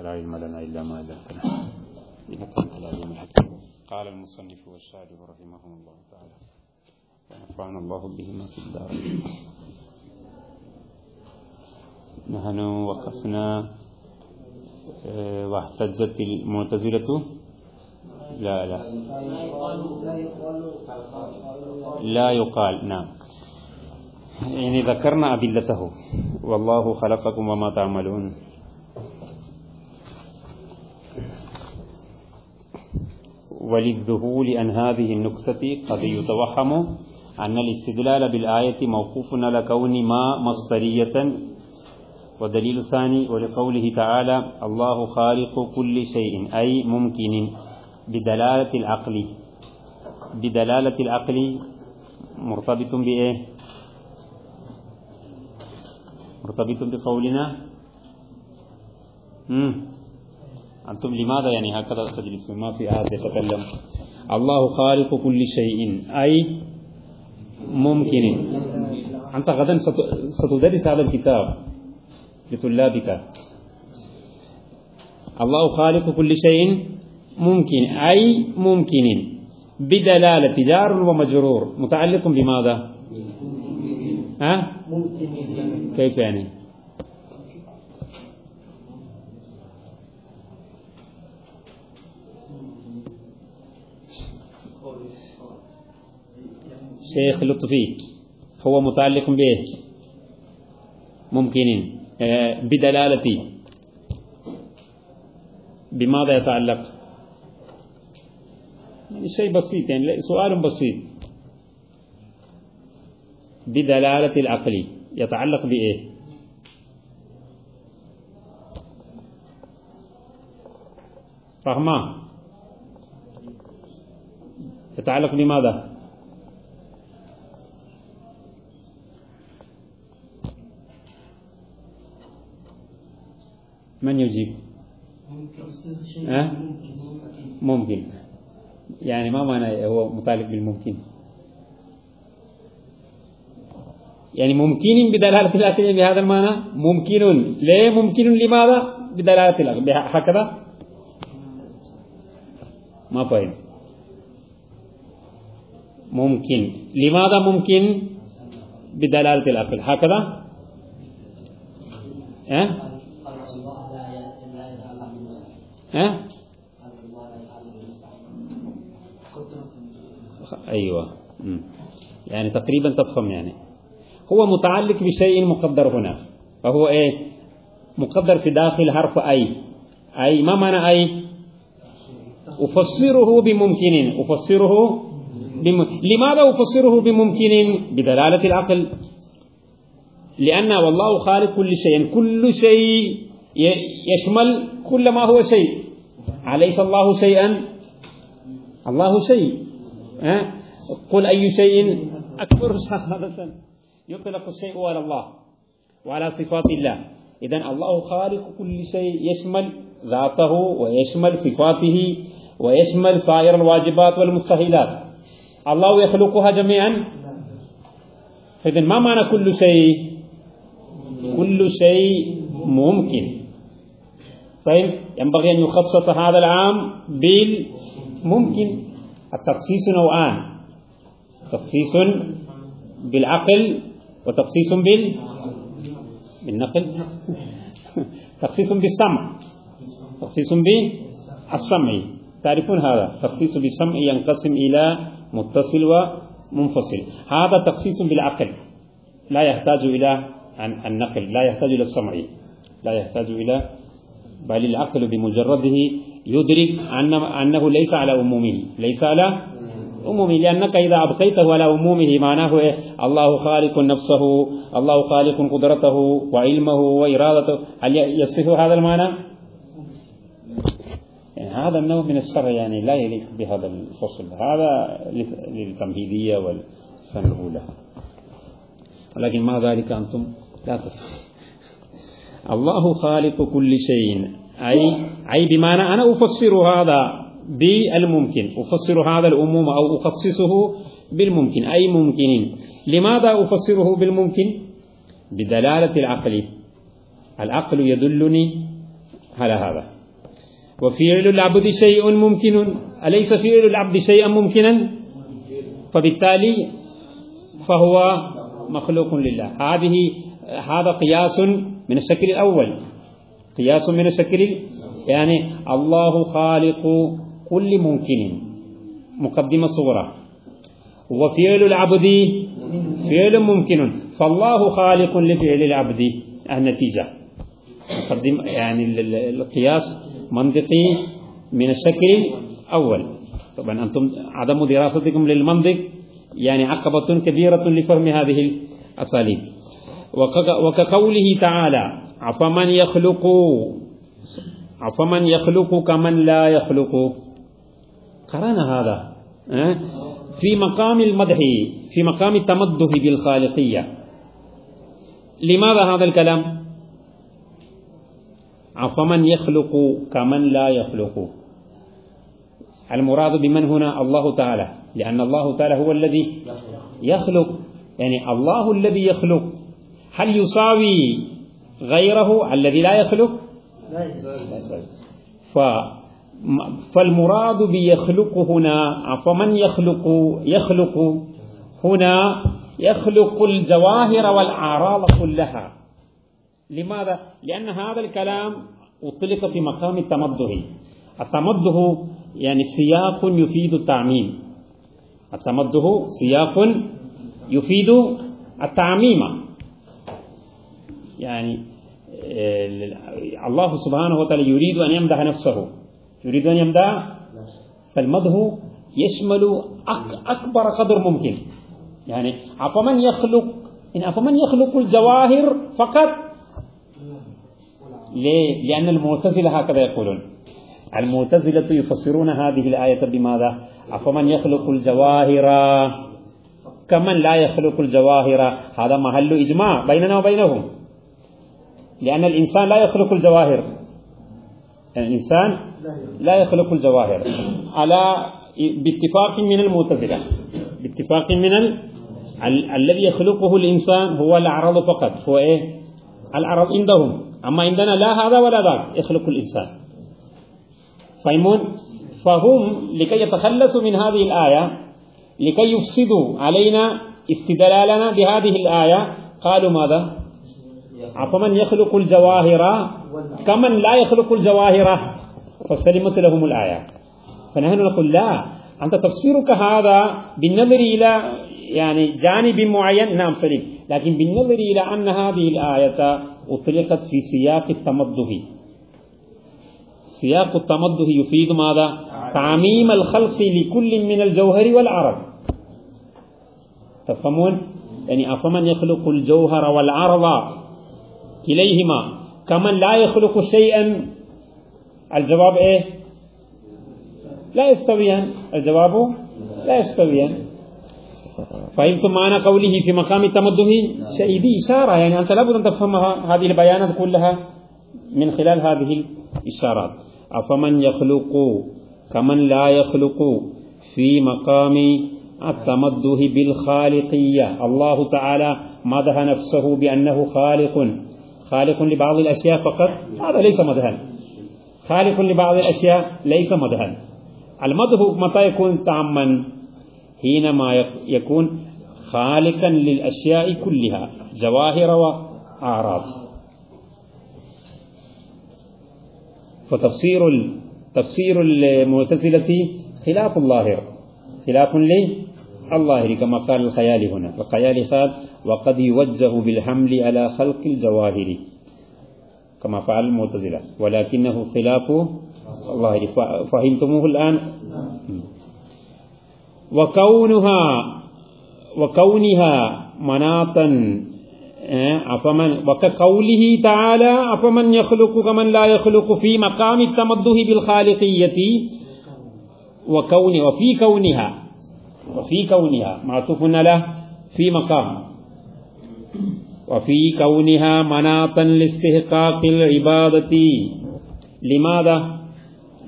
لا علم لنا إلا ما علمتنا إنك أنت العليم الحكيم قال المصنف والشارح رحمه الله تعالى. ونفعنا الله بهما في الدار. نحن وقفنا آه، واحتجت المعتزلة؟ لا لا. لا يقال نعم. يعني ذكرنا أدلته. والله خلقكم وما تعملون. وللذهول عن هذه النكتة قد يتوهم أن الاستدلال بالآية موقوف على كون ما مصدرية. ودليل ثاني ولقوله تعالى الله خالق كل شيء أي ممكن بدلالة العقل. بدلالة العقل مرتبط بإيه؟ مرتبط بقولنا. أنتم لماذا يعني هكذا تجلسون؟ ما في أحد يتكلم. الله خالق كل شيء. أي ممكن. أنت غدا ستدرس هذا الكتاب لطلابك. الله خالق كل شيء ممكن. أي ممكن. بدلالة جار ومجرور. متعلق بماذا؟ ها؟ كيف يعني؟ شيخ لطفي هو متعلق به ممكن آه، بدلالة بماذا يتعلق؟ يعني شيء بسيط يعني سؤال بسيط. بدلالة العقل يتعلق بإيه؟ فهما يتعلق بماذا؟ من يجيب؟ أه؟ ممكن. يعني ما معنى هو متعلق بالممكن. يعني ممكن بدلالة الأكل بهذا المعنى؟ ممكن. ليه ممكن؟ لماذا؟ بدلالة الأكل هكذا ما فهم. ممكن. لماذا ممكن؟ بدلالة الأكل هكذا؟ أه؟ ها؟ أيوة. يعني تقريبا تفهم يعني. هو متعلق بشيء مقدر هنا. فهو إيه؟ مقدر في داخل حرف أي أي ما معنى أي أفسره بممكن. أفسره بم... لماذا أفسره بممكن؟ بدلالة العقل. لأن والله خالق كل شيء. كل شيء يشمل كل ما هو شيء. أليس الله شيئا؟ الله شيء. أه؟ قل أي شيء؟ أكبر شهادة يطلق الشيء على الله وعلى صفات الله. إذا الله خالق كل شيء يشمل ذاته ويشمل صفاته ويشمل سائر الواجبات والمستحيلات. الله يخلقها جميعا؟ فإذا ما معنى كل شيء؟ كل شيء ممكن. طيب ينبغي أن يخصص هذا العام بالممكن التخصيص نوعان. تخصيص بالعقل وتخصيص بال بالنقل. تخصيص بالسمع. تخصيص بالسمع. تعرفون هذا؟ تخصيص بالسمع ينقسم إلى متصل ومنفصل. هذا تخصيص بالعقل. لا يحتاج إلى النقل لا يحتاج إلى السمع. لا يحتاج إلى بل العقل بمجرده يدرك أن أنه ليس على أمومه ليس على أمومه لأنك إذا أبقيته على أمومه معناه إيه؟ الله خالق نفسه الله خالق قدرته وعلمه وإرادته. هل يصف هذا المعنى؟ يعني هذا النوع من الشر يعني لا يليق بهذا الفصل. هذا للتمهيدية والسنة الأولى ولكن مع ذلك أنتم لا تفهمون الله خالق كل شيء. أي أي بمعنى أنا أفسر هذا بالممكن أفسر هذا الأموم أو أخصصه بالممكن أي ممكن. لماذا أفسره بالممكن؟ بدلالة العقل. العقل يدلني على هذا. وفعل العبد شيء ممكن. أليس فعل العبد شيئا ممكنا؟ فبالتالي فهو مخلوق لله. هذه هذا قياس من الشكل الأول. قياس من الشكل يعني الله خالق كل ممكن. مقدمة صغرى. وفعل العبد فعل ممكن. فالله خالق لفعل العبد. النتيجة. مقدم يعني القياس منطقي من الشكل الأول طبعا أنتم عدم دراستكم للمنطق يعني عقبة كبيرة لفهم هذه الأساليب. وكقوله تعالى أفمن يخلق؟ أفمن يخلق كمن لا يخلق؟ قرأنا هذا في مقام المدح في مقام التمده بالخالقية. لماذا هذا الكلام؟ أفمن يخلق كمن لا يخلق. المراد بمن هنا؟ الله تعالى. لأن الله تعالى هو الذي يخلق. يعني الله الذي يخلق. هل يساوي غيره الذي لا يخلق؟ ف فالمراد بيخلق هنا فمن يخلق؟ يخلق هنا يخلق الجواهر والأعراض كلها. لماذا؟ لأن هذا الكلام أطلق في مقام التمده. التمده يعني سياق يفيد التعميم. التمده سياق يفيد التعميم. يعني الله سبحانه وتعالى يريد أن يمدح نفسه. يريد أن يمدح فالمدح يشمل أكبر قدر ممكن. يعني أفمن يخلق إن أفمن يخلق الجواهر فقط. ليه؟ لأن المعتزلة هكذا يقولون. المعتزلة يفسرون هذه الآية بماذا؟ أفمن يخلق الجواهر كمن لا يخلق الجواهر؟ هذا محل إجماع بيننا وبينهم. لأن الإنسان لا يخلق الجواهر. الإنسان لا يخلق الجواهر. على باتفاق من المعتزلة. باتفاق من ال... ال... الذي يخلقه الإنسان هو الأعراض فقط. هو إيه؟ الأعراض عندهم. أما عندنا لا هذا ولا ذاك. يخلق الإنسان. فهمون؟ فهم لكي يتخلصوا من هذه الآية لكي يفسدوا علينا استدلالنا بهذه الآية قالوا ماذا؟ أفمن يخلق الجواهر؟ كمن لا يخلق الجواهر؟ فسلمت لهم الآية. فنحن نقول لا. أنت تفسيرك هذا بالنظر إلى يعني جانب معين. نعم سليم. لكن بالنظر إلى أن هذه الآية أطلقت في سياق التمده سياق التمده يفيد ماذا؟ تعميم الخلق لكل من الجوهر والعرض تفهمون؟ يعني أفمن يخلق الجوهر والعرض كليهما كمن لا يخلق شيئا. الجواب إيه؟ لا يستويان. الجواب لا يستويان. فهمتم معنى قوله في مقام التمده شيء إشارة. يعني أنت لابد أن تفهم هذه البيانات كلها من خلال هذه الإشارات. أفمن يخلق؟ كمن لا يخلق في مقام التمده بالخالقية. الله تعالى مدح نفسه بأنه خالق. خالق لبعض الأشياء فقط. هذا ليس مدها خالق لبعض الأشياء ليس مدها المدح متى يكون تعما حينما يكون خالقا للأشياء كلها. جواهر وأعراض. فتفسير تفسير المعتزلة خلاف الظاهر. خلاف للظاهر كما قال الخيال هنا. الخيال قال وقد يوجه بالحمل على خلق الجواهر. كما فعل المعتزلة. ولكنه خلاف الظاهر فهمتموه الآن؟ وكونها وكونها مناطا أفمن وكقوله تعالى أفمن يخلق كمن لا يخلق في مقام التمده بالخالقية. وكون وفي كونها وفي كونها معطوف له في مقام. وفي كونها مناطا لاستحقاق العبادة. لماذا؟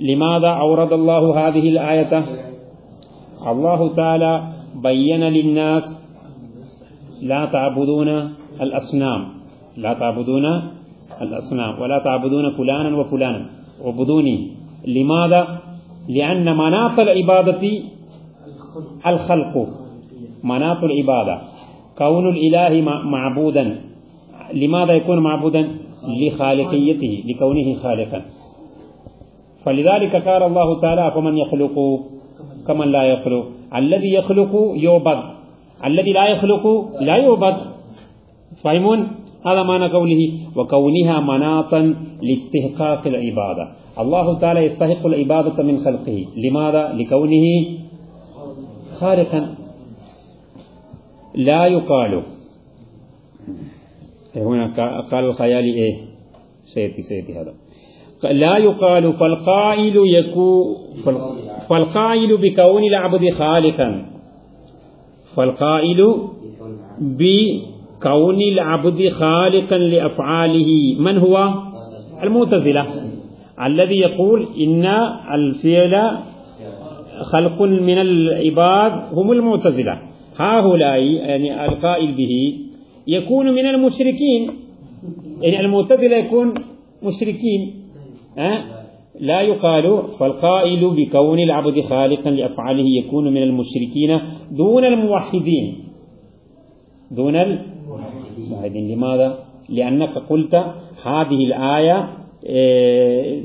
لماذا أورد الله هذه الآية؟ الله تعالى بين للناس لا تعبدون الأصنام. لا تعبدون الأصنام. ولا تعبدون فلانا وفلانا. اعبدوني. لماذا؟ لأن مناط العبادة الخلق. مناط العبادة. كون الإله معبودا. لماذا يكون معبودا؟ لخالقيته لكونه خالقا. فلذلك قال الله تعالى فمن يخلق؟ كمن لا يخلق. الذي يخلق يعبد. الذي لا يخلق لا يعبد. فاهمون هذا معنى قوله وكونها مناطا لاستحقاق العبادة. الله تعالى يستحق العبادة من خلقه. لماذا؟ لكونه خالقا. لا يقال. هنا قال الخيال إيه؟ سيتي سيتي هذا. لا يقال فالقائل يكون فالقائل بكون العبد خالقا. فالقائل بكون العبد خالقا لأفعاله. من هو؟ المعتزلة. الذي يقول إن الفعل خلق من العباد هم المعتزلة. هؤلاء يعني القائل به يكون من المشركين يعني المعتزلة يكون مشركين أه؟ لا يقال فالقائل بكون العبد خالقا لأفعاله يكون من المشركين دون الموحدين دون الموحدين لماذا؟ لأنك قلت هذه الآية آه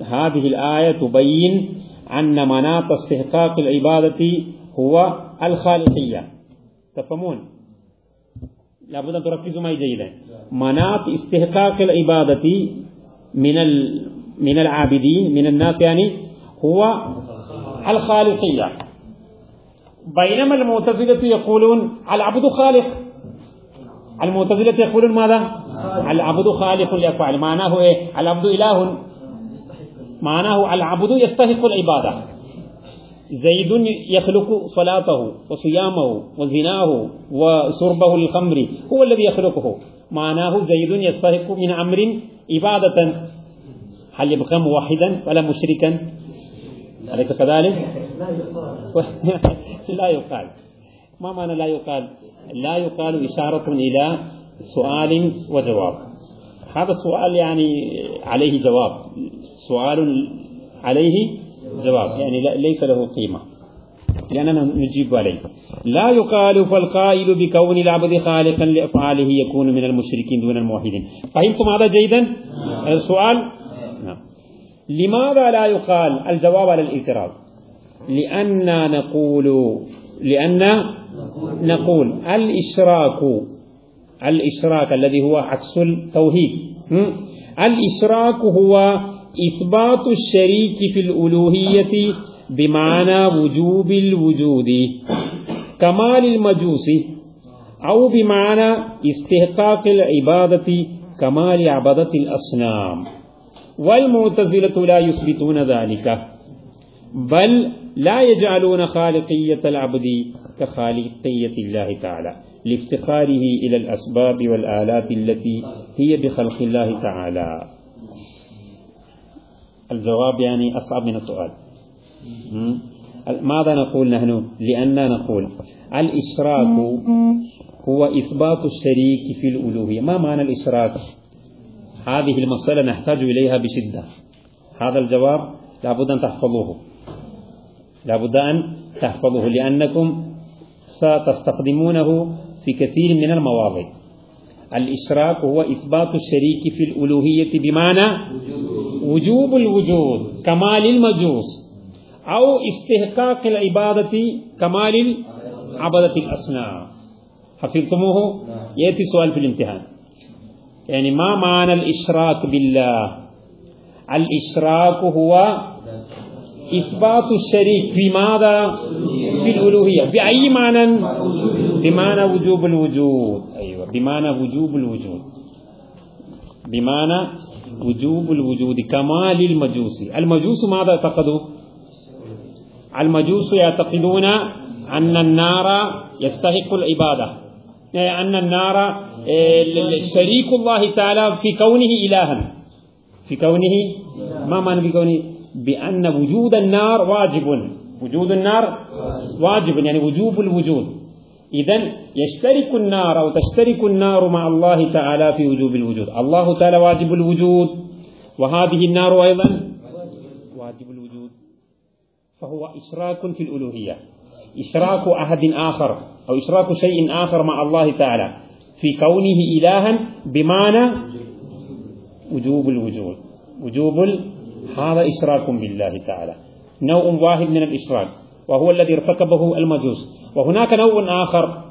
هذه الآية تبين أن مناط استحقاق العبادة هو الخالقية. تفهمون؟ لابد أن تركزوا معي جيدا. مناط استحقاق العبادة من من العابدين من الناس يعني هو الخالقية. بينما المعتزلة يقولون العبد خالق. المعتزلة يقولون ماذا؟ العبد خالق لأفعال. معناه إيه؟ العبد إله. معناه العبد يستحق العبادة. زيد يخلق صلاته وصيامه وزناه وشربه للخمر. هو الذي يخلقه. معناه زيد يستحق من أمر إبادة هل يبقى موحدا ولا مشركا؟ أليس كذلك؟ لا يقال. ما معنى لا يقال؟ لا يقال إشارة إلى سؤال وجواب. هذا السؤال يعني عليه جواب. سؤال عليه جواب يعني ليس له قيمة لأننا نجيب عليه. لا يقال فالقائل بكون العبد خالقا لأفعاله يكون من المشركين دون الموحدين. فهمتم هذا جيدا؟ السؤال؟ نعم. لماذا لا يقال الجواب على الاعتراض؟ لأن نقول لأن نقول الإشراك الإشراك الذي هو عكس التوحيد. الإشراك هو إثبات الشريك في الألوهية بمعنى وجوب الوجود كمال المجوس أو بمعنى استحقاق العبادة كمال عبادة الأصنام. والمعتزلة لا يثبتون ذلك بل لا يجعلون خالقية العبد كخالقية الله تعالى لافتقاره إلى الأسباب والآلات التي هي بخلق الله تعالى. الجواب يعني أصعب من السؤال. ماذا نقول نحن؟ لأننا نقول الإشراك هو إثبات الشريك في الألوهية. ما معنى الإشراك؟ هذه المسألة نحتاج إليها بشدة. هذا الجواب لابد أن تحفظوه. لابد أن تحفظوه لأنكم ستستخدمونه في كثير من المواضع الإشراك هو إثبات الشريك في الألوهية بمعنى وجوب الوجود كمال المجوس أو استحقاق العبادة كمال عبادة الأصنام. حفظتموه؟ يأتي سؤال في الامتحان. يعني ما معنى الإشراك بالله؟ الإشراك هو إثبات الشريك في ماذا؟ في الألوهية. بأي معنى؟ بمعنى وجوب الوجود. أيوة بمعنى وجوب الوجود. بمعنى وجوب الوجود كمال المجوس. المجوس ماذا اعتقدوا المجوس يعتقدون أن النار يستحق العبادة. أن النار شريك الله تعالى في كونه إلها. في كونه ما معنى بكونه بأن وجود النار واجب. وجود النار واجب يعني وجوب الوجود. إذا يشترك النار أو تشترك النار مع الله تعالى في وجوب الوجود. الله تعالى واجب الوجود. وهذه النار أيضا واجب الوجود. فهو إشراك في الألوهية. إشراك أحد آخر أو إشراك شيء آخر مع الله تعالى. في كونه إلها بمعنى وجوب الوجود. وجوب هذا إشراك بالله تعالى. نوع واحد من الإشراك. وهو الذي ارتكبه المجوس. وهناك نوع آخر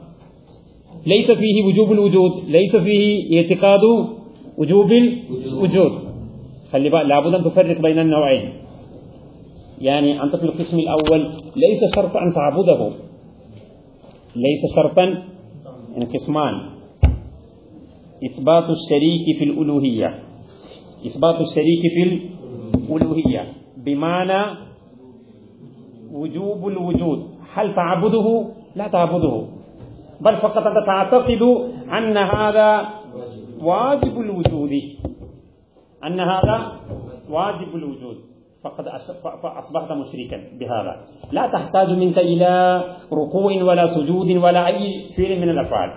ليس فيه وجوب الوجود ليس فيه اعتقاد وجوب الوجود. خلي بالك لابد أن تفرق بين النوعين. يعني أنت في القسم الأول ليس شرط أن تعبده. ليس شرطا يعني قسمان إثبات الشريك في الألوهية. إثبات الشريك في الألوهية. بمعنى وجوب الوجود. هل تعبده؟ لا تعبده. بل فقط أنت تعتقد أن هذا واجب الوجود. أن هذا واجب الوجود. فقد أصبحت مشركا بهذا. لا تحتاج منك إلى ركوع ولا سجود ولا أي فعل من الأفعال.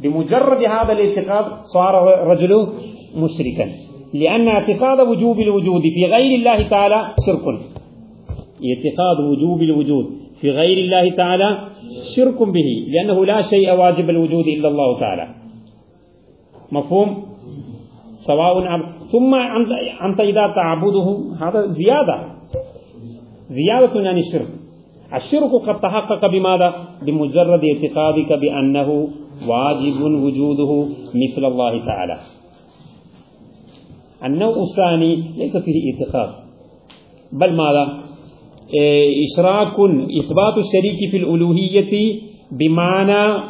بمجرد هذا الاعتقاد صار الرجل مشركا. لأن اعتقاد وجوب الوجود في غير الله تعالى شرك. اعتقاد وجوب الوجود. في غير الله تعالى شرك به لأنه لا شيء واجب الوجود إلا الله تعالى. مفهوم؟ سواء ثم أنت إذا تعبده هذا زيادة. زيادة عن الشرك. الشرك قد تحقق بماذا؟ بمجرد اعتقادك بأنه واجب وجوده مثل الله تعالى. النوع الثاني ليس فيه اعتقاد بل ماذا؟ إشراك إثبات الشريك في الألوهية بمعنى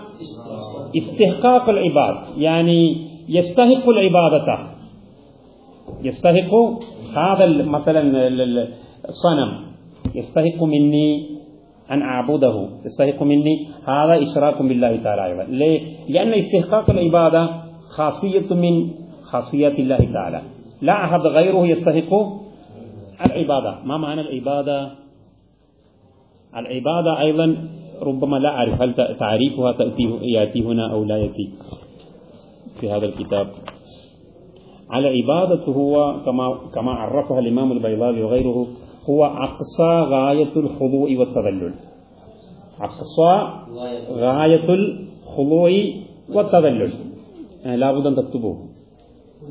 استحقاق العباد. يعني يستحق العبادة. يستحق هذا مثلا الصنم. يستحق مني أن أعبده. يستحق مني. هذا إشراك بالله تعالى أيضا. ليه؟ لأن استحقاق العبادة خاصية من خاصيات الله تعالى. لا أحد غيره يستحق العبادة. ما معنى العبادة؟ العبادة أيضا ربما لا أعرف هل تعريفها يأتي هنا أو لا يأتي في هذا الكتاب. على عبادة هو كما كما عرفها الإمام البيضاوي وغيره هو أقصى غاية الخضوع والتذلل. أقصى غاية الخضوع والتذلل. يعني لا بد أن تكتبوه.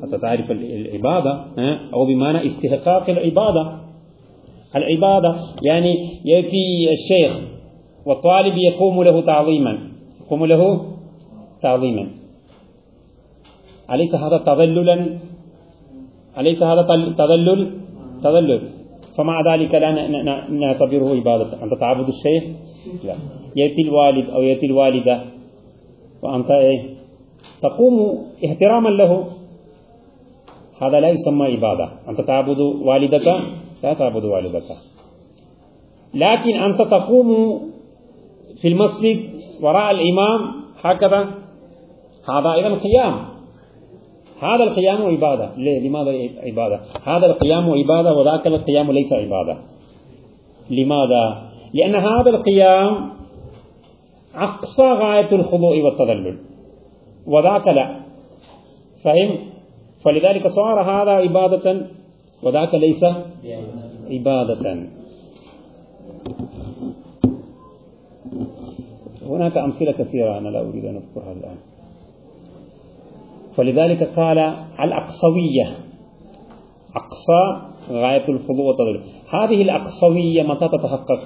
حتى تعرف العبادة أو بمعنى استحقاق العبادة. العبادة يعني يأتي الشيخ والطالب يقوم له تعظيما. يقوم له تعظيما. أليس هذا تذللا؟ أليس هذا تذلل؟ تذلل. فمع ذلك لا نعتبره عبادة. أنت تعبد الشيخ؟ لا. يأتي الوالد أو يأتي الوالدة. وأنت إيه؟ تقوم احتراما له. هذا لا يسمى عبادة. أنت تعبد والدك؟ لا والدك. لكن أنت تقوم في المسجد وراء الإمام هكذا. هذا أيضا قيام. هذا القيام عبادة. ليه؟ لماذا عبادة؟ هذا القيام عبادة وذاك القيام ليس عبادة. لماذا؟ لأن هذا القيام أقصى غاية الخضوع والتذلل. وذاك لا. فهم؟ فلذلك صار هذا عبادة وذاك ليس عبادة. هناك أمثلة كثيرة أنا لا أريد أن أذكرها الآن. فلذلك قال الأقصوية. أقصى غاية الخضوع والتضلل هذه الأقصوية متى تتحقق؟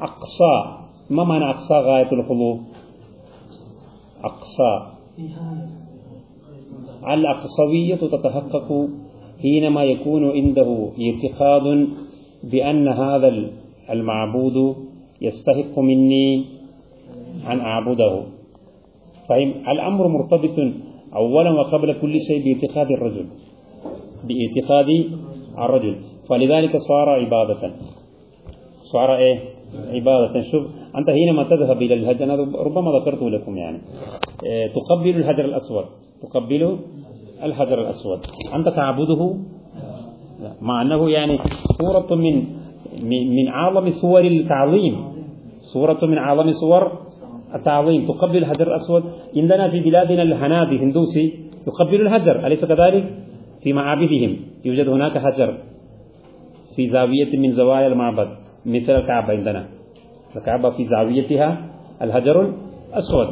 أقصى. ما معنى أقصى غاية الخضوع أقصى. الأقصوية تتحقق حينما يكون عنده اعتقاد بأن هذا المعبود يستحق مني أن أعبده. فهم الأمر مرتبط أولا وقبل كل شيء باعتقاد الرجل باعتقاد الرجل. فلذلك صار عبادة. صار إيه؟ عبادة. شوف أنت حينما تذهب إلى الحج أنا ربما ذكرت لكم يعني إيه تقبل الحجر الأسود تقبل الحجر الأسود. أنت تعبده؟ مع أنه يعني صورة من من أعظم صور التعظيم. صورة من أعظم صور التعظيم. تقبل الحجر الأسود. عندنا في بلادنا الهنادي هندوسي يقبل الحجر. أليس كذلك؟ في معابدهم. يوجد هناك حجر في زاوية من زوايا المعبد. مثل الكعبة عندنا. الكعبة في زاويتها الحجر الأسود.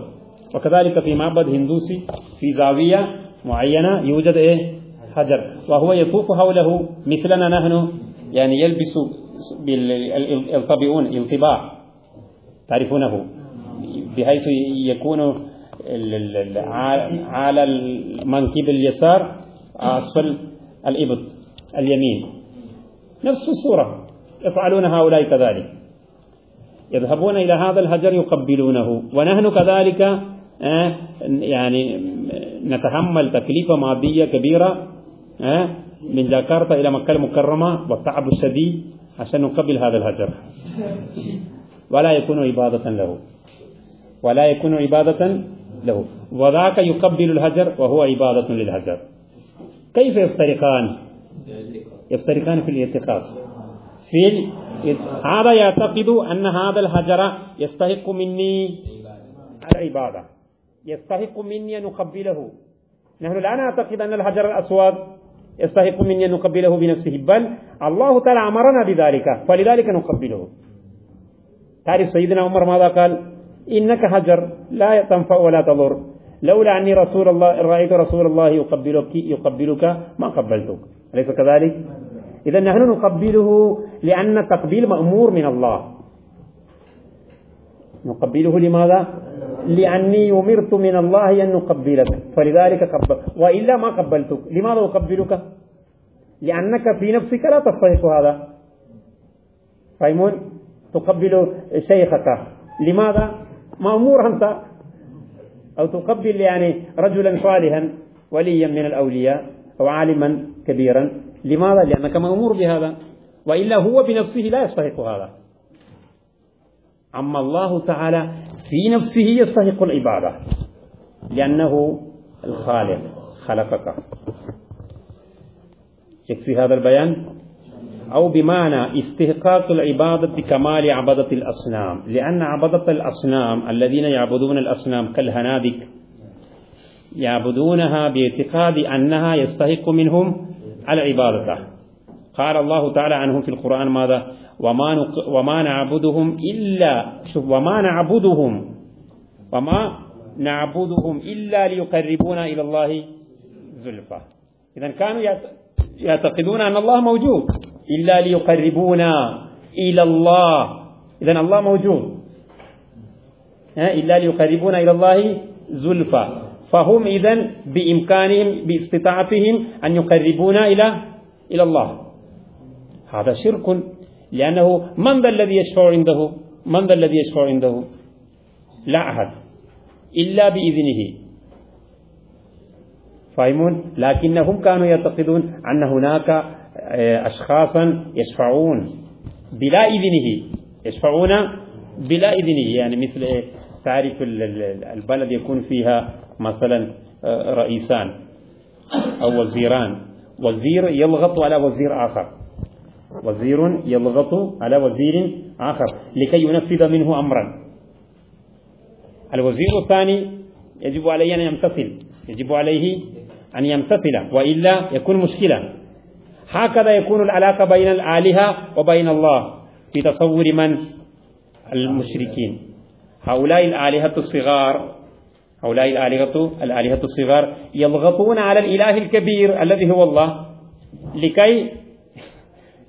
وكذلك في معبد هندوسي في زاوية معينة يوجد إيه؟ حجر. وهو يطوف حوله مثلنا نحن يعني يلبس يلطبئون الطباع تعرفونه؟ بحيث يكون على المنكب اليسار أسفل الإبط اليمين. نفس الصورة. يفعلون هؤلاء كذلك. يذهبون إلى هذا الحجر يقبلونه. ونحن كذلك آه، يعني نتحمل تكلفة مادية كبيرة من جاكرتا إلى مكة المكرمة والتعب الشديد عشان نقبل هذا الحجر ولا يكون عبادة له. ولا يكون عبادة له. وذاك يقبل الحجر وهو عبادة للحجر كيف يفترقان؟ يفترقان في الاعتقاد في هذا يعتقد أن هذا الحجر يستحق مني العبادة. يستحق مني أن أقبله. نحن لا نعتقد أن الحجر الأسود يستحق مني أن نقبله بنفسه بل الله تعالى أمرنا بذلك فلذلك نقبله. تعرف سيدنا عمر ماذا قال؟ إنك حجر لا تنفع ولا تضر. لولا أني رسول الله رأيت رسول الله يقبلك يقبلك ما قبلتك. أليس كذلك؟ إذا نحن نقبله لأن التقبيل مأمور من الله. نقبله لماذا؟ لأني أمرت من الله أن نقبلك. فلذلك قبل وإلا ما قبلتك. لماذا أقبلك؟ لأنك في نفسك لا تستحق هذا. فاهمون تقبل شيخك. لماذا؟ مأمور أنت. أو تقبل يعني رجلا صالحا وليا من الأولياء أو عالما كبيرا. لماذا؟ لأنك مأمور بهذا. وإلا هو بنفسه لا يستحق هذا. أما الله تعالى في نفسه يستحق العبادة لأنه الخالق خلقك. يكفي هذا البيان؟ أو بمعنى استحقاق العبادة بكمال عبدة الأصنام لأن عبدة الأصنام الذين يعبدون الأصنام كالهنادك يعبدونها باعتقاد أنها يستحق منهم العبادة. قال الله تعالى عنهم في القرآن ماذا؟ وما, وما نعبدهم إلا شوف وما نعبدهم وما نعبدهم إلا ليقربونا إلى الله زلفى. إذا كانوا يعتقدون أن الله موجود. إلا ليقربونا إلى الله. إذا الله موجود. إلا ليقربونا إلى الله زلفى. فهم إذا بإمكانهم باستطاعتهم أن يقربونا إلى إلى الله. هذا شرك لأنه من ذا الذي يشفع عنده؟ من ذا الذي يشفع عنده؟ لا أحد إلا بإذنه. فاهمون؟ لكنهم كانوا يعتقدون أن هناك آه، أشخاصا يشفعون بلا إذنه. يشفعون بلا إذنه يعني مثل تعرف البلد يكون فيها مثلا آه، رئيسان أو وزيران. وزير يضغط على وزير آخر. وزير يضغط على وزير آخر لكي ينفذ منه أمرا. الوزير الثاني يجب عليه أن يمتثل يجب عليه أن يمتثل وإلا يكون مشكلة. هكذا يكون العلاقة بين الآلهة وبين الله في تصور من؟ المشركين. هؤلاء الآلهة الصغار هؤلاء الآلهة الآلهة الصغار يضغطون على الإله الكبير الذي هو الله لكي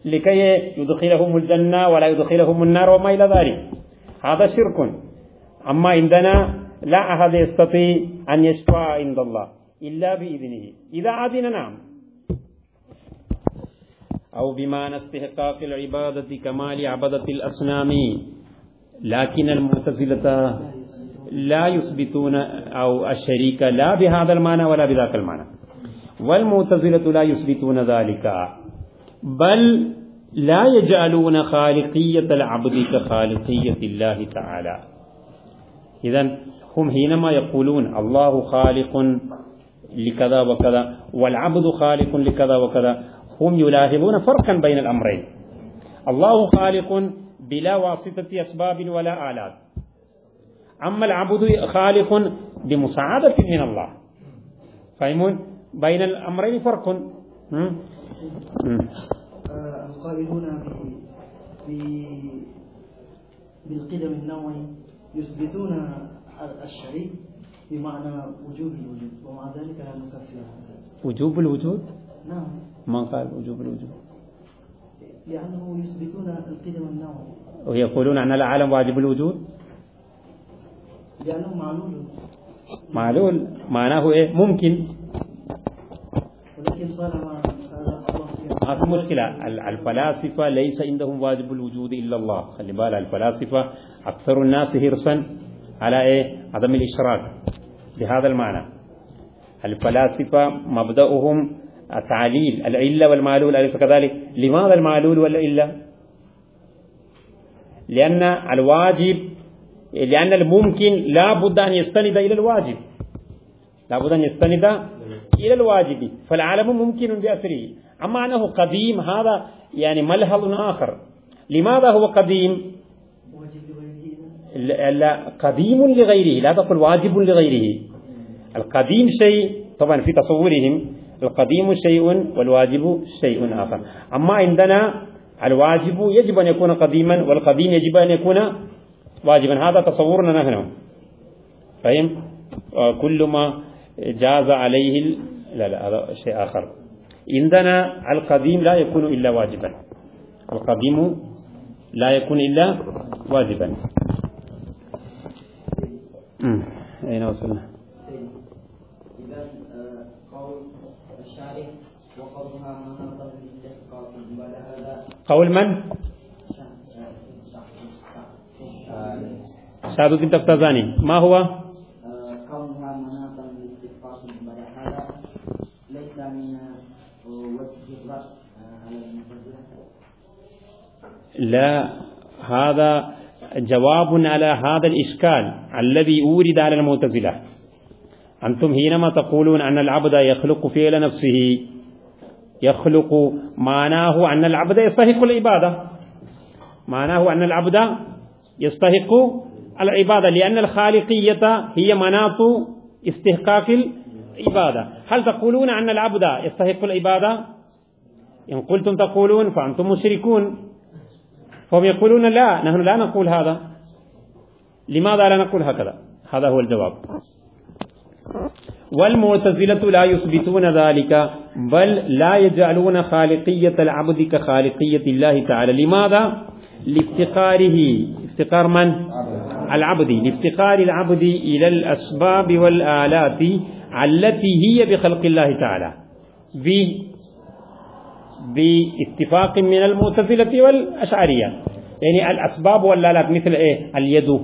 لكي يدخلهم الجنة ولا يدخلهم النار وما إلى ذلك. هذا شرك. أما عندنا لا أحد يستطيع أن يشفع عند الله إلا بإذنه. إذا أذن نعم. أو بمعنى استحقاق العبادة كمال عبدة الأصنام. لكن المعتزلة لا يثبتون أو الشريك لا بهذا المعنى ولا بذاك المعنى. والمعتزلة لا يثبتون ذلك. بل لا يجعلون خالقية العبد كخالقية الله تعالى. إذا هم حينما يقولون الله خالق لكذا وكذا والعبد خالق لكذا وكذا هم يلاحظون فرقا بين الأمرين. الله خالق بلا واسطة أسباب ولا آلات. أما العبد خالق بمساعدة من الله. فاهمون بين الأمرين فرق. القائلون بالقدم النوعي يثبتون الشريك بمعنى وجوب الوجود ومع ذلك لا نكفر وجوب الوجود؟ نعم. من قال وجوب الوجود؟ لأنه يثبتون القدم النوعي ويقولون أن العالم واجب الوجود؟ لأنه معلول. معلول. معناه إيه؟ ممكن. ولكن طالما في مشكلة. ال- الفلاسفة ليس عندهم واجب الوجود إلا الله. خلي بالك الفلاسفة أكثر الناس حرصا على إيه؟ عدم الإشراك. بهذا المعنى. الفلاسفة مبدأهم التعليل العلة والمعلول. أليس كذلك؟ لماذا المعلول والعلة؟ لأن الواجب لأن الممكن لا بد أن يستند إلى الواجب. لا بد أن يستند إلى الواجب. فالعالم ممكن بأسره. أما أنه قديم هذا يعني ملحظ آخر. لماذا هو قديم؟ لا قديم لغيره لا تقل واجب لغيره. القديم شيء طبعا في تصورهم القديم شيء والواجب شيء آخر. أما عندنا الواجب يجب أن يكون قديما والقديم يجب أن يكون واجبا. هذا تصورنا نحن. فهم؟ آه، كل ما جاز عليه. لا لا هذا شيء آخر. عندنا القديم لا يكون إلا واجبا القديم لا يكون إلا واجبا أين وصلنا آه، قول من شاذ الدين تفتزاني ما هو آه، كونها مناطا للاستحقاق بعد هذا ليس من آه، وجه الرد آه، على المعتزلة لا هذا جواب على هذا الإشكال الذي أورد على المعتزلة. أنتم حينما تقولون أن العبد يخلق فعل نفسه يخلق معناه أن العبد يستحق العبادة. معناه أن العبد يستحق العبادة لأن الخالقية هي مناط استحقاق العبادة. هل تقولون أن العبد يستحق العبادة؟ إن قلتم تقولون فأنتم مشركون. فهم يقولون لا نحن لا نقول هذا. لماذا لا نقول هكذا؟ هذا هو الجواب. والمعتزلة لا يثبتون ذلك بل لا يجعلون خالقية العبد كخالقية الله تعالى. لماذا؟ لافتقاره. افتقار من؟ العبد. لافتقار العبد إلى الأسباب والآلات التي هي بخلق الله تعالى. باتفاق من المعتزلة والأشعرية. يعني الأسباب والآلات مثل إيه؟ اليد.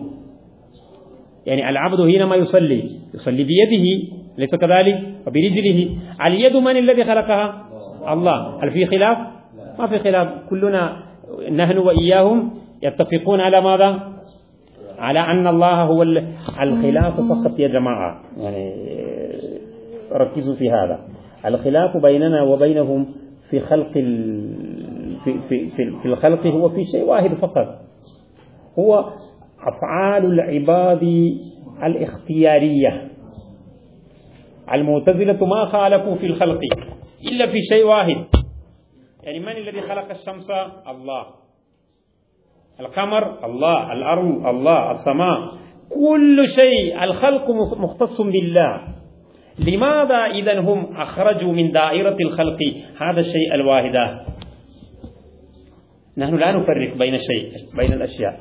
يعني العبد حينما يصلي يصلي بيده ليس كذلك؟ وبرجله. اليد من الذي خلقها؟ الله. هل في خلاف؟ ما في خلاف. كلنا نحن وإياهم يتفقون على ماذا؟ على أن الله هو ال- الخلاف فقط يا جماعة. يعني ركزوا في هذا. الخلاف بيننا وبينهم في خلق. في, في, في, في الخلق هو في شيء واحد فقط. هو أفعال العباد الاختيارية. المعتزلة ما خالفوا في الخلق إلا في شيء واحد. يعني من الذي خلق الشمس؟ الله. القمر؟ الله. الأرض؟ الله. السماء؟ كل شيء. الخلق مختص بالله. لماذا إذا هم أخرجوا من دائرة الخلق؟ هذا الشيء الواحد نحن لا نفرق بين شيء بين الأشياء.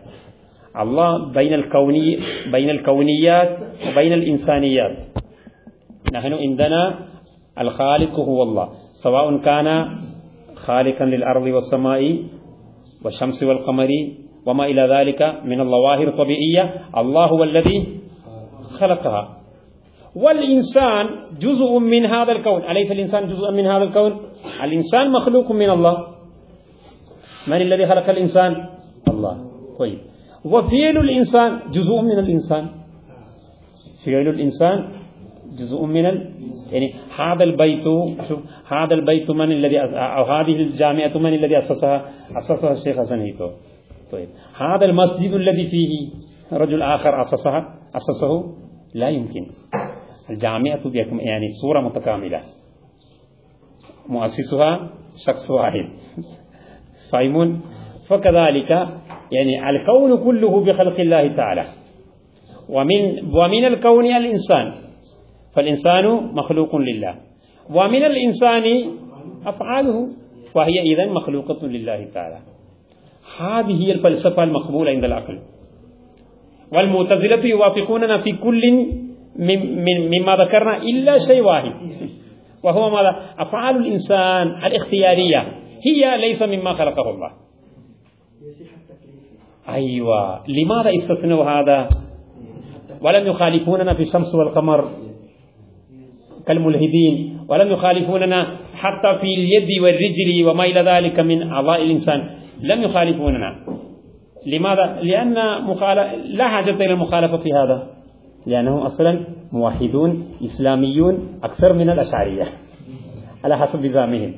الله بين الكوني بين الكونيات وبين الإنسانيات. نحن عندنا الخالق هو الله. سواء كان خالقا للأرض والسماء والشمس والقمر وما إلى ذلك من الظواهر الطبيعية الله هو الذي خلقها. والإنسان جزء من هذا الكون. أليس الإنسان جزءا من هذا الكون؟ الإنسان مخلوق من الله. من الذي خلق الإنسان؟ الله. طيب. وفعل الإنسان جزء من الإنسان. فعل الإنسان جزء من ال... يعني هذا البيت شوف هذا البيت من الذي أس... أو هذه الجامعة من الذي أسسها؟ أسسها الشيخ حسن هيتو. طيب. هذا المسجد الذي فيه رجل آخر أسسها أسسه؟ لا يمكن. الجامعة يعني صورة متكاملة. مؤسسها شخص واحد. فاهمون؟ فكذلك يعني الكون كله بخلق الله تعالى. ومن ومن الكون الإنسان. فالإنسان مخلوق لله. ومن الإنسان أفعاله فهي إذا مخلوقة لله تعالى. هذه هي الفلسفة المقبولة عند العقل. والمعتزلة يوافقوننا في كل مما ذكرنا إلا شيء واحد. وهو ماذا؟ أفعال الإنسان الاختيارية. هي ليس مما خلقه الله. أيوة. لماذا استثنوا هذا؟ ولم يخالفوننا في الشمس والقمر كالملحدين. ولم يخالفوننا حتى في اليد والرجل وما إلى ذلك من أعضاء الإنسان. لم يخالفوننا. لماذا؟ لأن مخالف لا حاجة إلى المخالفة في هذا. لأنهم أصلا موحدون إسلاميون أكثر من الأشعرية. على حسب نظامهم.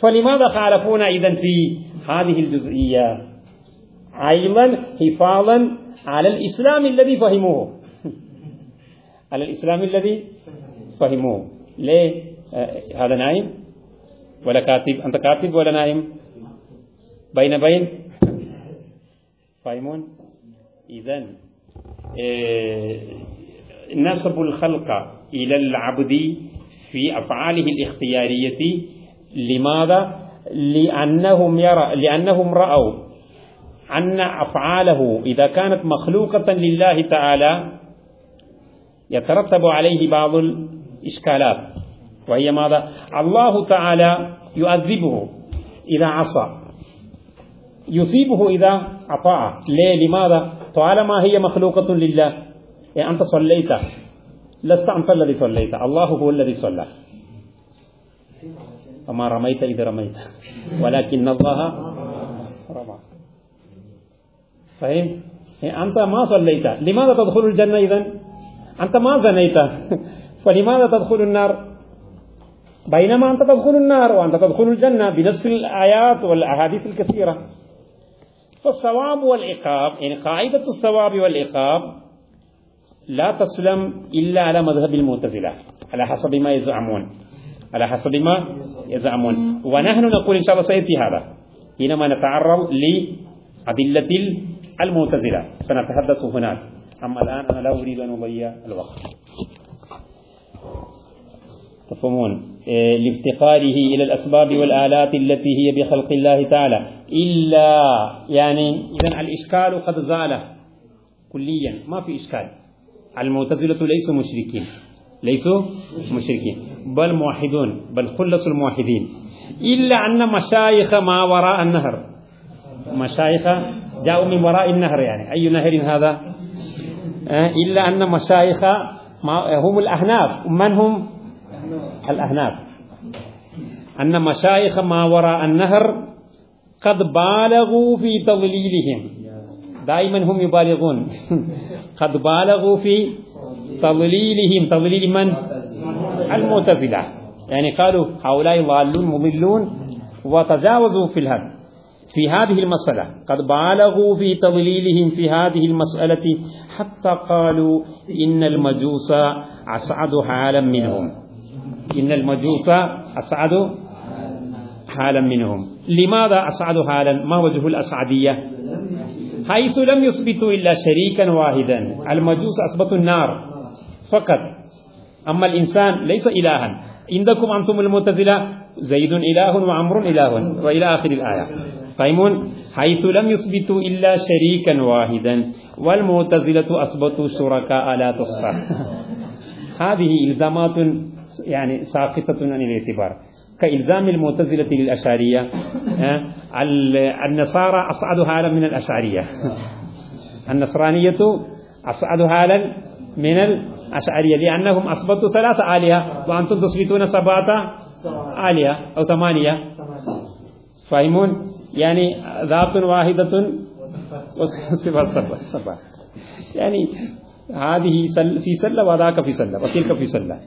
فلماذا خالفونا إذا في هذه الجزئية؟ أيضا حفاظا على الإسلام الذي فهموه. على الإسلام الذي فهموه. ليه؟ آه هذا نايم ولا كاتب؟ أنت كاتب ولا نايم بين بين؟ فاهمون؟ إذا نسب الخلق إلى العبد في أفعاله الاختيارية لماذا؟ لأنهم يرى لأنهم رأوا أن أفعاله إذا كانت مخلوقة لله تعالى يترتب عليه بعض الإشكالات وهي ماذا؟ الله تعالى يؤذبه إذا عصى يصيبه إذا أطاع. ليه؟ لماذا؟ طالما هي مخلوقة لله. يعني أنت صليت. لست أنت الذي صليت. الله هو الذي صلى. وما رميت إذا رميت. ولكن الله رمى. فهم يعني أنت ما صليت. لماذا تدخل الجنة إذا أنت ما زنيت. فلماذا تدخل النار؟ بينما أنت تدخل النار وأنت تدخل الجنة بنفس الآيات والأحاديث الكثيرة. فالثواب والعقاب يعني قاعدة الثواب والعقاب لا تسلم إلا على مذهب المعتزلة على حسب ما يزعمون على حسب ما يزعمون. ونحن نقول إن شاء الله سيأتي هذا حينما نتعرض لأدلة المعتزلة. سنتحدث هناك أما الآن أنا لا أريد أن أضيع الوقت. تفهمون. إيه لافتقاره إلى الأسباب والآلات التي هي بخلق الله تعالى. إلا يعني إذا الإشكال قد زال كليا. ما في إشكال. المعتزلة ليسوا مشركين. ليسوا مشركين. بل موحدون. بل خلص الموحدين. إلا أن مشايخ ما وراء النهر. مشايخ جاءوا من وراء النهر يعني. أي نهر هذا؟ إلا أن مشايخ هم الأحناف من هم؟ الأحناف أن مشايخ ما وراء النهر قد بالغوا في تضليلهم. دائما هم يبالغون. قد بالغوا في تضليلهم. تضليل من؟ المعتزلة. يعني قالوا هؤلاء ضالون مضلون وتجاوزوا في الهد. في هذه المسألة قد بالغوا في تضليلهم في هذه المسألة حتى قالوا إن المجوس أسعد حالا منهم. إن المجوس أسعد حالا منهم. لماذا أسعد حالا؟ ما وجه الأسعدية؟ حيث لم يثبتوا إلا شريكا واحدا. المجوس أثبتوا النار فقط. أما الإنسان ليس إلها. عندكم أنتم المعتزلة؟ زيد إله وعمر إله وإلى آخر الآية. فاهمون حيث لم يثبتوا إلا شريكا واحدا. والمعتزلة أثبتوا شركاء لا تحصى. هذه إلزامات يعني ساقطة عن الاعتبار. كإلزام المعتزلة للأشعرية النصارى أصعد حالا من الأشعرية. النصرانية أصعد حالا من الأشعرية لأنهم أثبتوا ثلاثة آلهة وأنتم تثبتون سبعة آلهة أو ثمانية. فاهمون؟ يعني ذات واحدة وصفات سبعة يعني هذه في سلة وذاك في سلة وتلك في سلة.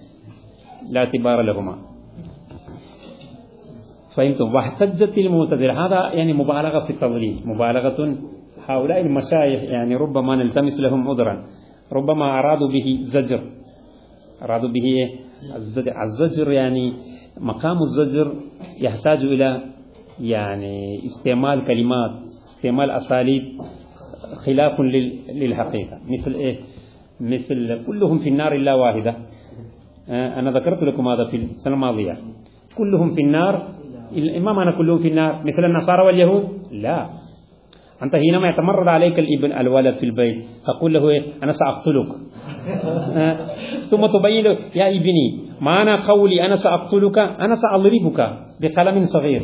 لا اعتبار لهما. فهمتم؟ واحتجت المعتزلة هذا يعني مبالغة في التضليل. مبالغة. هؤلاء المشايخ يعني ربما نلتمس لهم عذرا. ربما أرادوا به زجر. أرادوا به إيه؟ الزجر. الزجر يعني مقام الزجر يحتاج إلى يعني استعمال كلمات استعمال أساليب خلاف لل- للحقيقة. مثل إيه؟ مثل كلهم في النار إلا واحدة آه، أنا ذكرت لكم هذا في السنة الماضية. كلهم في النار؟ ما معنى كلهم في النار؟ مثل النصارى واليهود؟ لا. أنت حينما يتمرد عليك الإبن الولد في البيت. تقول له إيه؟ أنا سأقتلك. آه، ثم تبين له يا إبني معنى قولي أنا سأقتلك؟ أنا سأضربك بقلم صغير.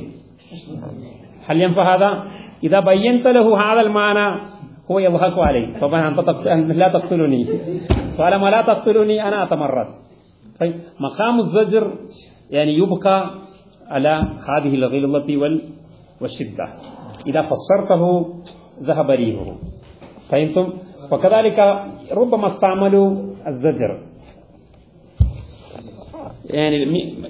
هل ينفع هذا؟ إذا بينت له هذا المعنى هو يضحك عليك. طبعا أنت لا تقتلني. طالما لا تقتلني أنا أتمرد. طيب مقام الزجر يعني يبقى على هذه الغلظة وال والشدة. إذا فسرته ذهب ريحه. فهمتم؟ وكذلك ربما استعملوا الزجر. يعني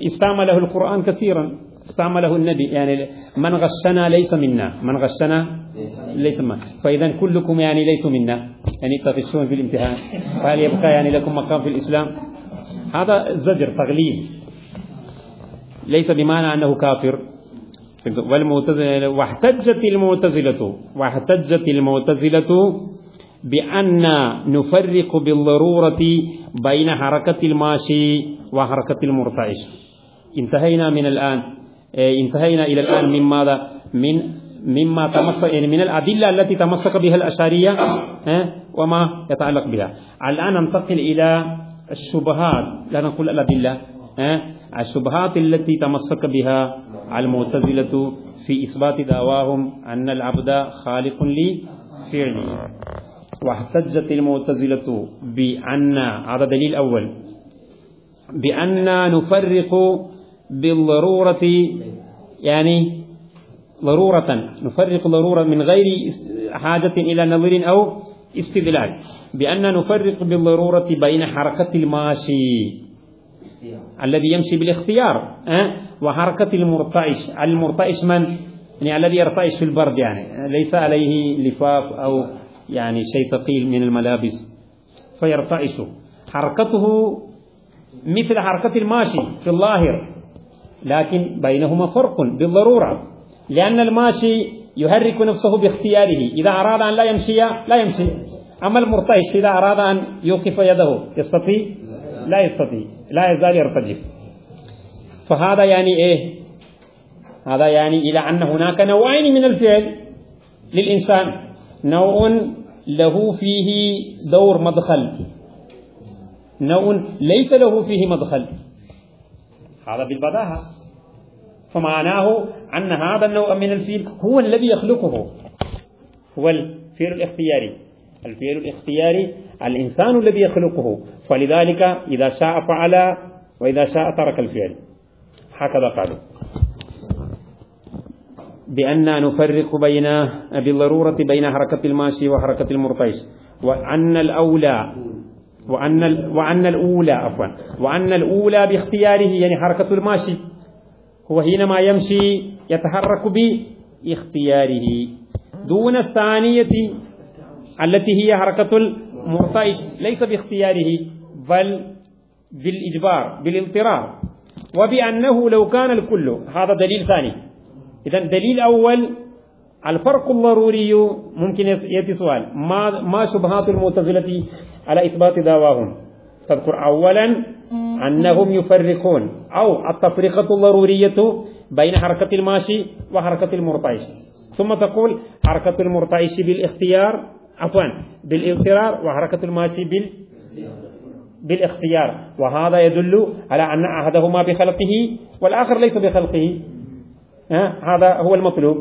استعمله القرآن كثيرا. استعمله النبي. يعني من غشنا ليس منا. من غشنا ليس منا. فإذا كلكم يعني ليسوا منا. يعني تغشون في الامتحان. فهل يبقى يعني لكم مقام في الإسلام؟ هذا زجر تغليب ليس بمعنى أنه كافر. واحتجت المعتزلة واحتجت المعتزلة بأن نفرق بالضرورة بين حركة الماشي وحركة المرتعش. انتهينا من الآن. إيه، انتهينا إلى الآن من ماذا؟ من مما تمسك يعني من الأدلة التي تمسك بها الأشعرية ها، وما يتعلق بها. الآن ننتقل إلى الشبهات. لا نقول الأدلة ها، الشبهات التي تمسك بها المعتزلة في إثبات دعواهم أن العبد خالق لفعله. واحتجت المعتزلة بأن هذا دليل أول بأن نفرق بالضرورة يعني ضرورة نفرق ضرورة من غير حاجة إلى نظر أو استدلال بأن نفرق بالضرورة بين حركة الماشي الذي يمشي بالاختيار أه؟ وحركة المرتعش. المرتعش من؟ يعني الذي يرتعش في البرد يعني ليس عليه لفاف أو يعني شيء ثقيل من الملابس فيرتعش. حركته مثل حركة الماشي في الظاهر لكن بينهما فرق بالضرورة لأن الماشي يحرك نفسه باختياره. إذا أراد أن لا يمشي لا يمشي. أما المرتعش إذا أراد أن يوقف يده يستطيع؟ لا يستطيع. لا يزال يرتجف. فهذا يعني إيه؟ هذا يعني إلى أن هناك نوعين من الفعل للإنسان. نوع له فيه دور مدخل. نوع ليس له فيه مدخل. هذا بالبداهة. فمعناه أن هذا النوع من الفيل هو الذي يخلقه هو الفيل الاختياري. الفيل الاختياري الإنسان الذي يخلقه. فلذلك إذا شاء فعل وإذا شاء ترك الفعل. هكذا قالوا. بأن نفرق بين بالضرورة بين حركة الماشي وحركة المرتعش وأن الأولى وأن وأن الأولى عفوا وأن الأولى باختياره يعني حركة الماشي. هو حينما يمشي يتحرك باختياره دون الثانية التي هي حركة المرتعش ليس باختياره بل بالإجبار بالاضطرار وبأنه لو كان الكل هذا دليل ثاني. إذا دليل أول الفرق الضروري ممكن يأتي سؤال. ما ما شبهات المعتزلة على إثبات دعواهم؟ تذكر أولا أنهم يفرقون. أو التفرقة الضرورية بين حركة الماشي وحركة المرتعش. ثم تقول حركة المرتعش بالاختيار عفوا بالإضطرار وحركة الماشي بال بالاختيار. وهذا يدل على أن أحدهما بخلقه والآخر ليس بخلقه؟ هذا هو المطلوب.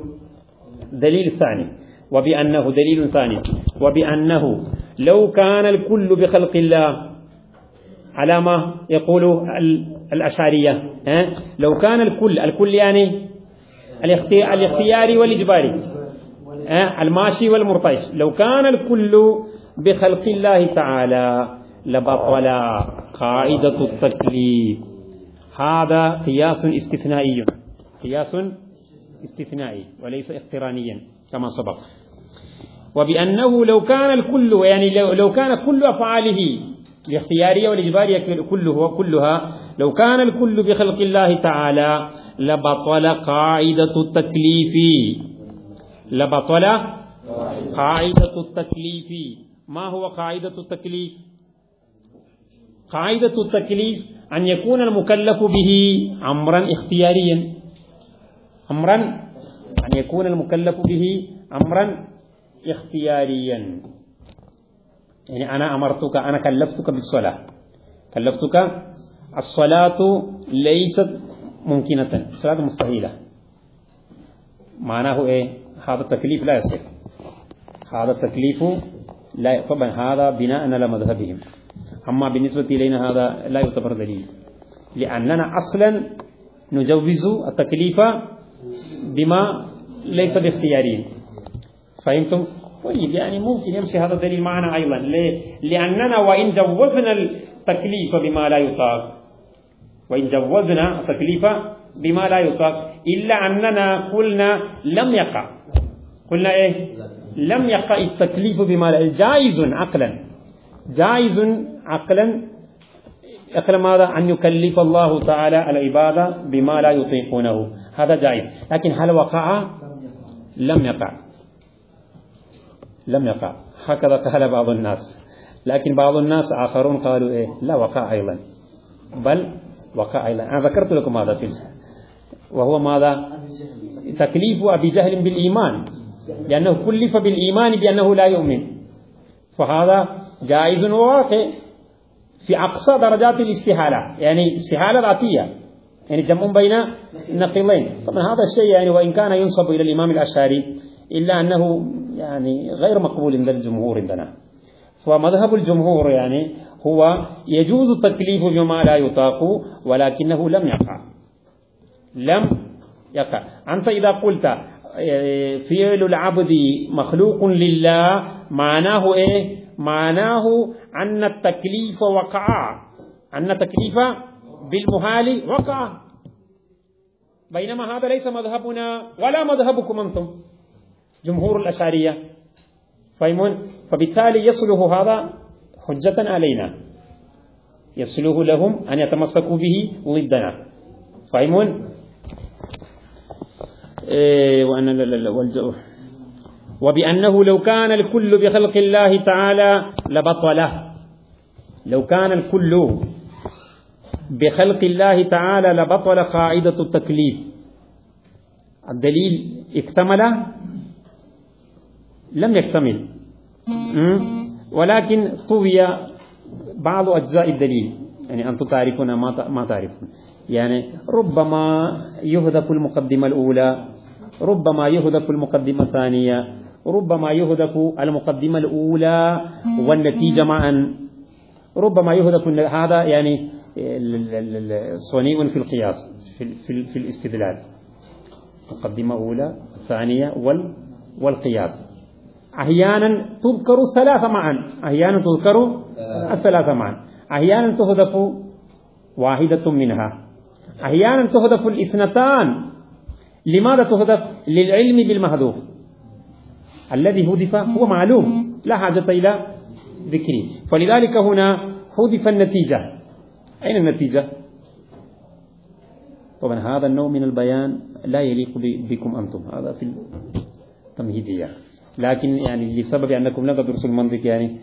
دليل ثاني. وبأنه دليل ثاني. وبأنه لو كان الكل بخلق الله على ما يقول ال- الأشعرية. ها؟ لو كان الكل الكل يعني الاختي- الاختياري والإجباري؟ الماشي والمرتعش لو كان الكل بخلق الله تعالى لبطل قاعدة التكليف. هذا قياس استثنائي. قياس استثنائي وليس اقترانيا كما سبق. وبأنه لو كان الكل يعني لو, لو كان كل أفعاله الاختيارية والإجبارية كله كلها لو كان الكل بخلق الله تعالى لبطل قاعدة التكليف. لبطل قاعدة التكليف. ما هو قاعدة التكليف؟ قاعدة التكليف أن يكون المكلف به أمرا اختياريا. أمرا أن يكون المكلف به أمرا اختياريا. يعني أنا أمرتك أنا كلفتك بالصلاة. كلفتك الصلاة ليست ممكنة الصلاة مستحيلة. معناه إيه؟ هذا التكليف لا يصح. هذا التكليف لا طبعا هذا بناء على مذهبهم. أما بالنسبة إلينا هذا لا يعتبر دليل. لأننا أصلا نجوز التكليف بما ليس باختياري فهمتم؟ طيب يعني ممكن يمشي هذا الدليل معنا أيضا. ليه؟ لأننا وإن جوزنا التكليف بما لا يطاق. وإن جوزنا التكليف بما لا يطاق. إلا أننا قلنا لم يقع. قلنا إيه؟ لم يقع التكليف بما لا جائز عقلا. جائز عقلا. عقلا ماذا؟ أن يكلف الله تعالى العبادة بما لا يطيقونه. هذا جائز. لكن هل وقع؟ لم يقع. لم يقع. هكذا قال بعض الناس. لكن بعض الناس آخرون قالوا إيه؟ لا وقع أيضا. بل وقع أيضا. أنا ذكرت لكم هذا في وهو ماذا؟ تكليف أبي جهل بالإيمان. لأنه كلف بالإيمان بأنه لا يؤمن. فهذا جائز وواقع في أقصى درجات الاستحالة. يعني استحالة ذاتية. يعني جمع بين نقيضين طبعا هذا الشيء يعني وإن كان ينصب إلى الإمام الأشعري إلا أنه يعني غير مقبول عند الجمهور عندنا. فمذهب الجمهور يعني هو يجوز التكليف بما لا يطاق ولكنه لم يقع. لم يقع. أنت إذا قلت فعل العبد مخلوق لله معناه إيه؟ معناه أن التكليف وقع. أن التكليف بالمهال وقع. بينما هذا ليس مذهبنا ولا مذهبكم أنتم. جمهور الأشعرية. فيمون فبالتالي يصله هذا حجة علينا. يصله لهم أن يتمسكوا به ضدنا. فاهمون إيه وأن وبأنه لو كان الكل بخلق الله تعالى لبطله. لو كان الكل بخلق الله تعالى لبطل قاعدة التكليف. الدليل اكتمل لم يكتمل. ولكن طوي بعض أجزاء الدليل. يعني أنتم تعرفون ما تعرفون. يعني ربما يهدف المقدمة الأولى ربما يهدف المقدمة الثانية ربما يهدف المقدمة الأولى والنتيجة معا. ربما يهدف هذا يعني صنيع في القياس في, الاستدلال. مقدمة أولى ثانية وال والقياس. أحيانا تذكر الثلاثة معا. أحيانا تذكر الثلاثة معا. أحيانا تهدف واحدة منها. أحيانا تهدف الاثنتان. لماذا تهدف؟ للعلم بالمهدوف الذي هدف هو معلوم. لا حاجة إلى ذكره. فلذلك هنا هدف النتيجة. أين النتيجة؟ طبعا هذا النوع من البيان لا يليق بكم أنتم. هذا في التمهيدية. لكن يعني لسبب أنكم لا تدرسوا المنطق يعني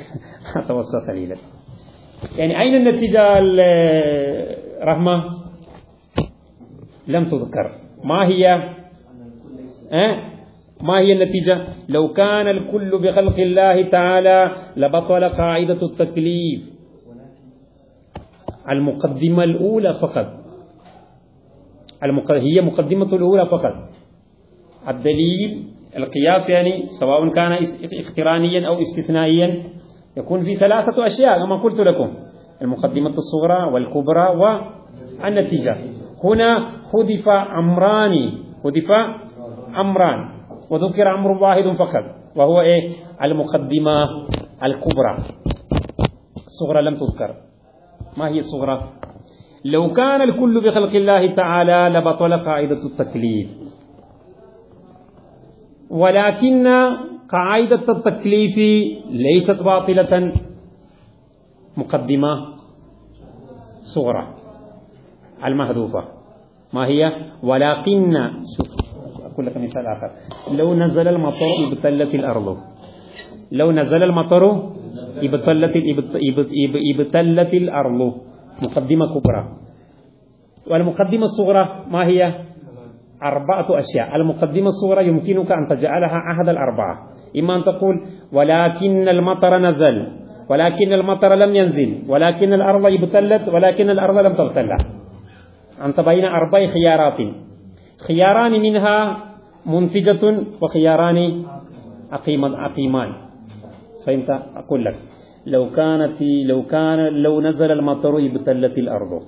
أتوسط قليلا. يعني أين النتيجة رحمة؟ لم تذكر. ما هي؟ أه؟ ما هي النتيجة؟ لو كان الكل بخلق الله تعالى لبطل قاعدة التكليف. المقدمة الأولى فقط. هي مقدمة الأولى فقط. الدليل القياس يعني سواء كان اقترانيا أو استثنائيا يكون في ثلاثة أشياء كما قلت لكم المقدمة الصغرى والكبرى والنتيجة. هنا حذف أمران حذف أمران وذكر أمر واحد فقط وهو إيه؟ المقدمة الكبرى. الصغرى لم تذكر. ما هي الصغرى؟ لو كان الكل بخلق الله تعالى لبطل قاعدة التكليف. ولكن قاعدة التكليف ليست باطلة. مقدمة صغرى المهدوفة ما هي؟ ولكن أقول لك مثال آخر. لو نزل المطر ابتلت الأرض. لو نزل المطر ابتلت ابتلت الأرض. مقدمة كبرى. والمقدمة الصغرى ما هي؟ أربعة أشياء. المقدمة الصغرى يمكنك أن تجعلها أحد الأربعة. إما أن تقول ولكن المطر نزل ولكن المطر لم ينزل ولكن الأرض ابتلت ولكن الأرض لم تبتلع أنت بين أربع خيارات. خياران منها منتجة وخياران أقيمان. فهمت؟ أقول لك. لو كانت لو كان لو نزل المطر ابتلت الأرض.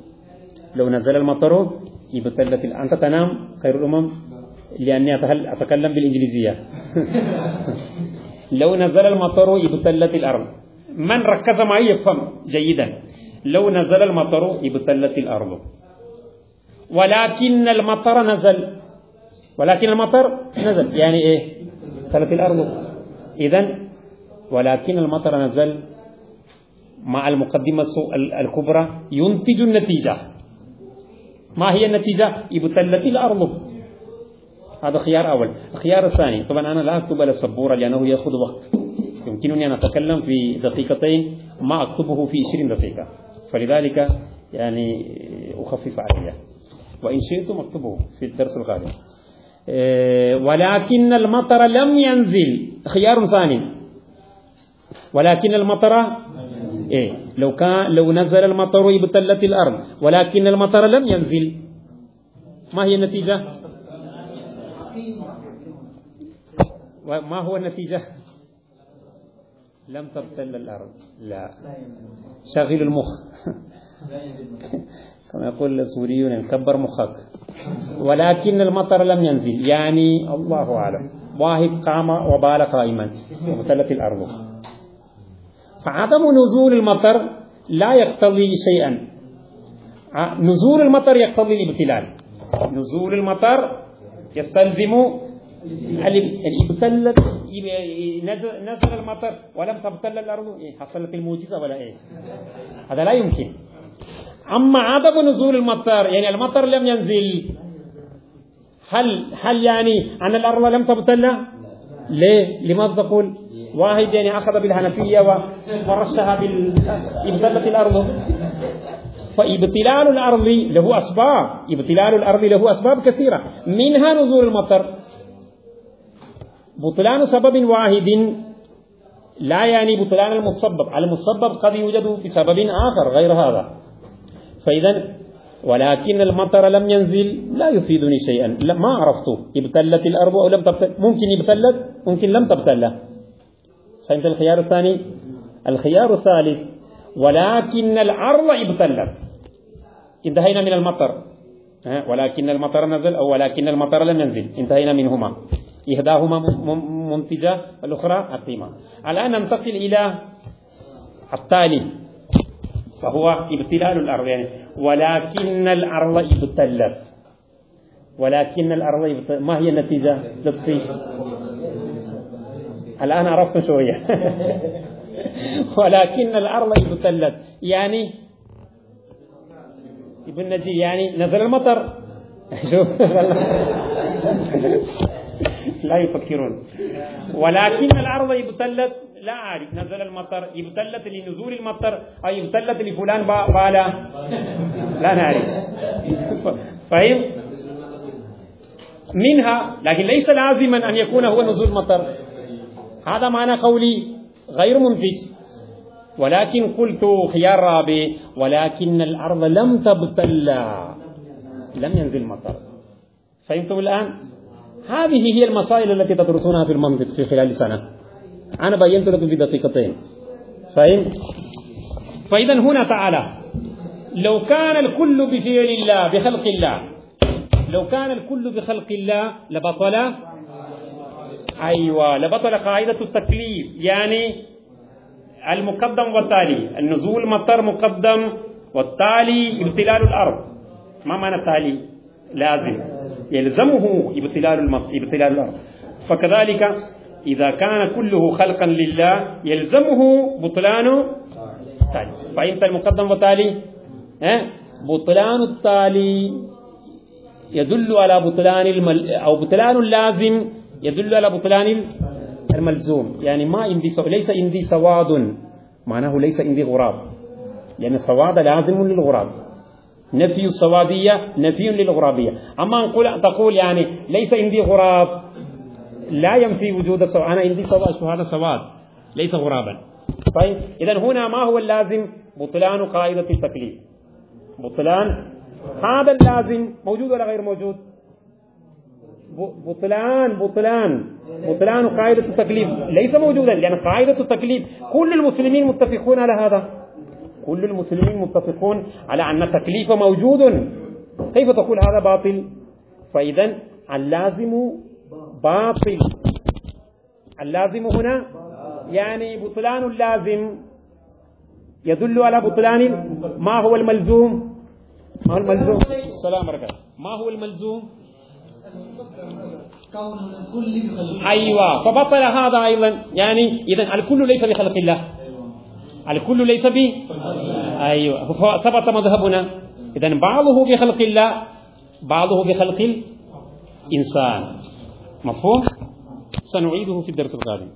لو نزل المطر ابتلت أنت تنام خير الأمم؟ لأني أتكلم بالإنجليزية. لو نزل المطر ابتلت الأرض. من ركز معي يفهم جيدا. لو نزل المطر ابتلت الأرض. ولكن المطر نزل. ولكن المطر نزل. يعني إيه؟ ابتلت الأرض. إذا ولكن المطر نزل. مع المقدمة الكبرى ينتج النتيجة. ما هي النتيجة؟ إبتلت الأرض هذا خيار أول. الخيار الثاني طبعا أنا لا أكتب على السبورة لأنه يأخذ وقت يمكنني أن أتكلم في دقيقتين. ما أكتبه في 20 دقيقة. فلذلك يعني أخفف عليه وإن شئتم أكتبه في الدرس القادم. إيه، ولكن المطر لم ينزل. خيار ثاني. ولكن المطر إيه؟ لو كان لو نزل المطر ابتلت الأرض ولكن المطر لم ينزل. ما هي النتيجة؟ ما هو النتيجة؟ لم تبتل الأرض. لا. شغل المخ. كما يقول السوريون كبر مخك. ولكن المطر لم ينزل. يعني الله أعلم. واحد قام وبال قائما وابتلت الأرض. فعدم نزول المطر لا يقتضي شيئا. نزول المطر يقتضي الابتلال. نزول المطر يستلزم ابتلت نزل المطر ولم تبتل الأرض. إيه حصلت الموجزة ولا إيه؟ هذا لا يمكن. أما عدم نزول المطر يعني المطر لم ينزل هل هل يعني أن الأرض لم تبتل؟ ليه؟ لماذا تقول؟ واحد يعني أخذ بالهنفية ورشها ابتلت الأرض. فإبتلال الأرض له أسباب. إبتلال الأرض له أسباب كثيرة. منها نزول المطر. بطلان سبب واحد لا يعني بطلان المسبب المسبب قد يوجد بسبب آخر غير هذا. فإذا ولكن المطر لم ينزل لا يفيدني شيئا. ما عرفته. ابتلت الأرض أو لم تبتل. ممكن ابتلت ممكن لم تبتل فهمت الخيار الثاني؟ الخيار الثالث ولكن الأرض ابتلت. انتهينا من المطر. ولكن المطر نزل أو ولكن المطر لم ينزل. انتهينا منهما. إحداهما منتجة والأخرى القيمة الآن ننتقل إلى التالي فهو ابتلال الأرض. يعني ولكن الأرض ابتلت. ولكن الأرض ما هي النتيجة؟ لطفي. الآن عرفت شوية. ولكن الأرض ابتلت يعني ابن نجي يعني نزل المطر. شوف. لا يفكرون. ولكن الأرض ابتلت لا أعرف. نزل المطر. ابتلت لنزول المطر. أو ابتلت لفلان بالا. لا نعرف. فهم منها لكن ليس لازما أن يكون هو نزول مطر هذا معنى قولي غير منتج ولكن قلت خيار رابع ولكن الأرض لم تبتلى لم ينزل مطر. فهمتم الآن؟ هذه هي المسائل التي تدرسونها في المنطق في خلال سنة. أنا بينت لكم في دقيقتين. فهم؟ فإذا هنا تعالى. لو كان الكل بفعل الله بخلق الله لو كان الكل بخلق الله لبطل أيوة. لبطل قاعدة التكليف يعني المقدم والتالي. النزول مطر مقدم والتالي ابتلال الأرض. ما معنى التالي؟ لازم. يلزمه ابتلال ابتلال الأرض. فكذلك إذا كان كله خلقا لله يلزمه بطلان التالي. فهمت المقدم والتالي ها؟ بطلان التالي يدل على بطلان المل أو بطلان اللازم يدل على بطلان الملزوم. يعني ما عندي. ليس عندي سواد. معناه ليس عندي غراب. لأن السواد لازم للغراب. نفي السوادية نفي للغرابية. أما نقول تقول يعني ليس عندي غراب. لا ينفي وجود السواد أنا عندي سواد هذا سواد؟ ليس غرابا. طيب إذا هنا ما هو اللازم؟ بطلان قاعدة التكليف بطلان هذا اللازم موجود ولا غير موجود؟ بطلان بطلان. بطلان قاعدة التكليف ليس موجودا لأن قاعدة التكليف كل المسلمين متفقون على هذا. كل المسلمين متفقون على أن التكليف موجود. كيف تقول هذا باطل؟ فإذا اللازم باطل. اللازم هنا يعني بطلان اللازم يدل على بطلان. ما هو الملزوم؟ ما هو الملزوم؟ السلام عليكم. ما هو الملزوم؟ كون الكل بخلق أيوة. فبطل هذا أيضا. يعني إذا الكل ليس بخلق الله. الكل ليس ب أيوة. فثبت مذهبنا. إذا بعضه بخلق الله بعضه بخلق الإنسان. مفهوم؟ سنعيده في الدرس القادم.